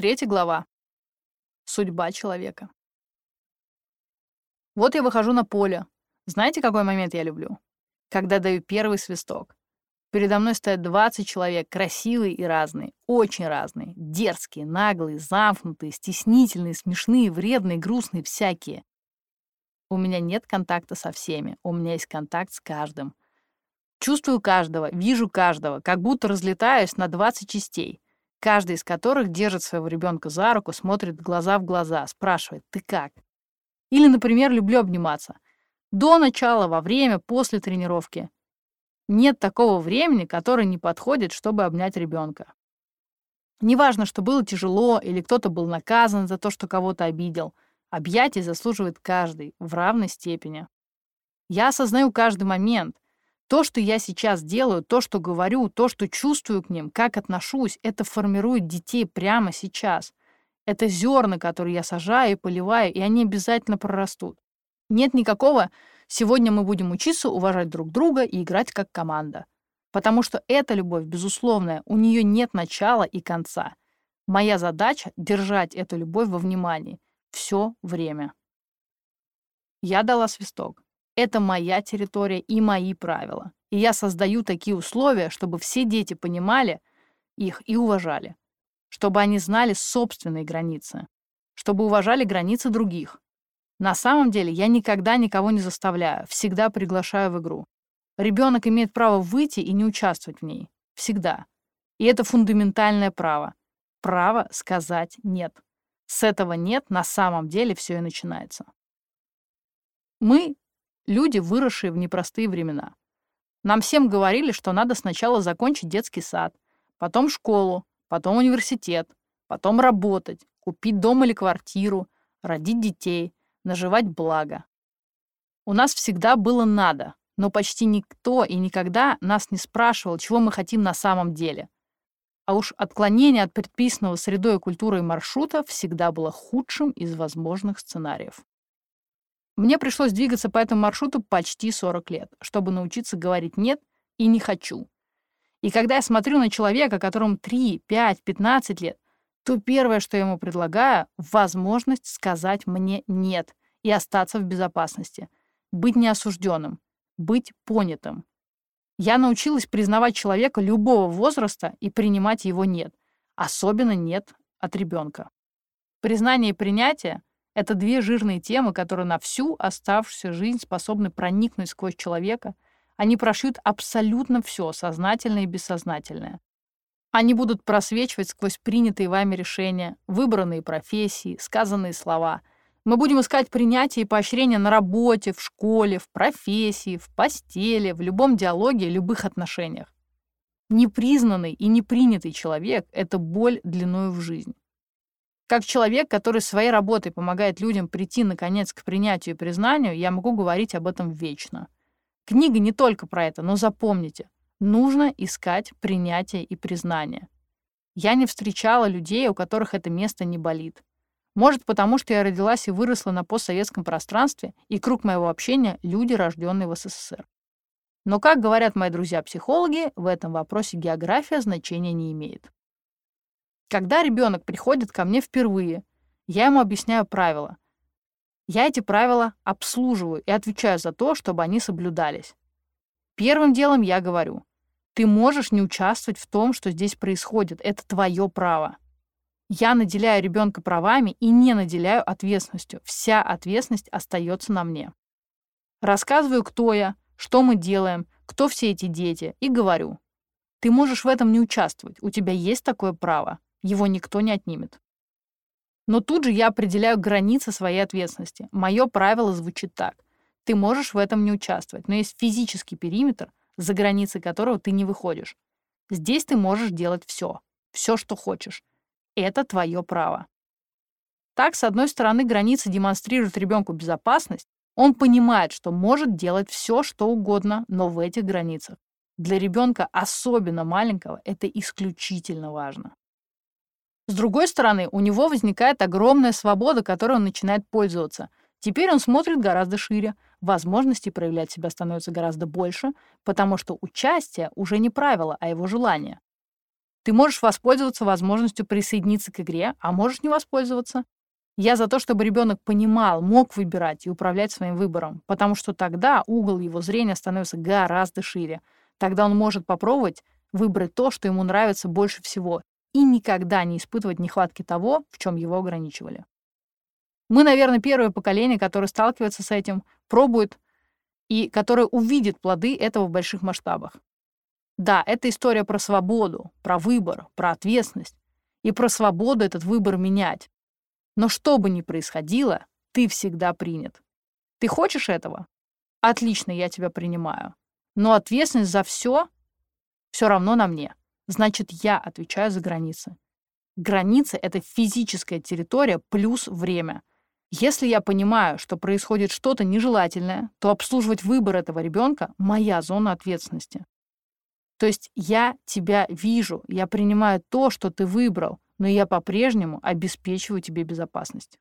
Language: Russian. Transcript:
Третья глава. Судьба человека. Вот я выхожу на поле. Знаете, какой момент я люблю? Когда даю первый свисток. Передо мной стоят 20 человек, красивые и разные, очень разные, дерзкие, наглые, замкнутые, стеснительные, смешные, вредные, грустные, всякие. У меня нет контакта со всеми, у меня есть контакт с каждым. Чувствую каждого, вижу каждого, как будто разлетаюсь на 20 частей, каждый из которых держит своего ребенка за руку, смотрит глаза в глаза, спрашивает «ты как?». Или, например, люблю обниматься. До начала, во время, после тренировки. Нет такого времени, которое не подходит, чтобы обнять ребенка. Неважно, что было тяжело или кто-то был наказан за то, что кого-то обидел — Объятий заслуживает каждый в равной степени. Я осознаю каждый момент. То, что я сейчас делаю, то, что говорю, то, что чувствую к ним, как отношусь, это формирует детей прямо сейчас. Это зерна, которые я сажаю и поливаю, и они обязательно прорастут. Нет никакого «сегодня мы будем учиться уважать друг друга и играть как команда». Потому что эта любовь, безусловная, у нее нет начала и конца. Моя задача — держать эту любовь во внимании — все время. Я дала свисток. Это моя территория и мои правила. И я создаю такие условия, чтобы все дети понимали их и уважали. Чтобы они знали собственные границы. Чтобы уважали границы других. На самом деле я никогда никого не заставляю, всегда приглашаю в игру. Ребенок имеет право выйти и не участвовать в ней. Всегда. И это фундаментальное право. Право сказать «нет». С этого нет, на самом деле все и начинается. Мы — люди, выросшие в непростые времена. Нам всем говорили, что надо сначала закончить детский сад, потом школу, потом университет, потом работать, купить дом или квартиру, родить детей, наживать благо. У нас всегда было «надо», но почти никто и никогда нас не спрашивал, чего мы хотим на самом деле — а уж отклонение от предписанного средой и культурой маршрута всегда было худшим из возможных сценариев. Мне пришлось двигаться по этому маршруту почти 40 лет, чтобы научиться говорить «нет» и «не хочу». И когда я смотрю на человека, которому 3, 5, 15 лет, то первое, что я ему предлагаю, возможность сказать мне «нет» и остаться в безопасности, быть неосужденным, быть понятым, я научилась признавать человека любого возраста и принимать его «нет». Особенно «нет» от ребенка. Признание и принятие — это две жирные темы, которые на всю оставшуюся жизнь способны проникнуть сквозь человека. Они прошьют абсолютно все, сознательное и бессознательное. Они будут просвечивать сквозь принятые вами решения, выбранные профессии, сказанные слова — мы будем искать принятие и поощрение на работе, в школе, в профессии, в постели, в любом диалоге, любых отношениях. Непризнанный и непринятый человек — это боль длиною в жизнь. Как человек, который своей работой помогает людям прийти, наконец, к принятию и признанию, я могу говорить об этом вечно. Книга не только про это, но запомните, нужно искать принятие и признание. Я не встречала людей, у которых это место не болит. Может, потому что я родилась и выросла на постсоветском пространстве, и круг моего общения — люди, рожденные в СССР. Но, как говорят мои друзья-психологи, в этом вопросе география значения не имеет. Когда ребенок приходит ко мне впервые, я ему объясняю правила. Я эти правила обслуживаю и отвечаю за то, чтобы они соблюдались. Первым делом я говорю, ты можешь не участвовать в том, что здесь происходит, это твое право. Я наделяю ребенка правами и не наделяю ответственностью. Вся ответственность остается на мне. Рассказываю, кто я, что мы делаем, кто все эти дети, и говорю. Ты можешь в этом не участвовать, у тебя есть такое право, его никто не отнимет. Но тут же я определяю границы своей ответственности. Мое правило звучит так. Ты можешь в этом не участвовать, но есть физический периметр, за границы которого ты не выходишь. Здесь ты можешь делать все, все, что хочешь. Это твое право. Так, с одной стороны, границы демонстрируют ребенку безопасность, он понимает, что может делать все, что угодно, но в этих границах. Для ребенка, особенно маленького, это исключительно важно. С другой стороны, у него возникает огромная свобода, которой он начинает пользоваться. Теперь он смотрит гораздо шире, возможностей проявлять себя становится гораздо больше, потому что участие уже не правило, а его желание. Ты можешь воспользоваться возможностью присоединиться к игре, а можешь не воспользоваться. Я за то, чтобы ребенок понимал, мог выбирать и управлять своим выбором, потому что тогда угол его зрения становится гораздо шире. Тогда он может попробовать выбрать то, что ему нравится больше всего, и никогда не испытывать нехватки того, в чем его ограничивали. Мы, наверное, первое поколение, которое сталкивается с этим, пробует и которое увидит плоды этого в больших масштабах. Да, это история про свободу, про выбор, про ответственность и про свободу этот выбор менять. Но что бы ни происходило, ты всегда принят. Ты хочешь этого? Отлично, я тебя принимаю. Но ответственность за все все равно на мне. Значит, я отвечаю за границы. Границы — это физическая территория плюс время. Если я понимаю, что происходит что-то нежелательное, то обслуживать выбор этого ребенка — моя зона ответственности. То есть я тебя вижу, я принимаю то, что ты выбрал, но я по-прежнему обеспечиваю тебе безопасность.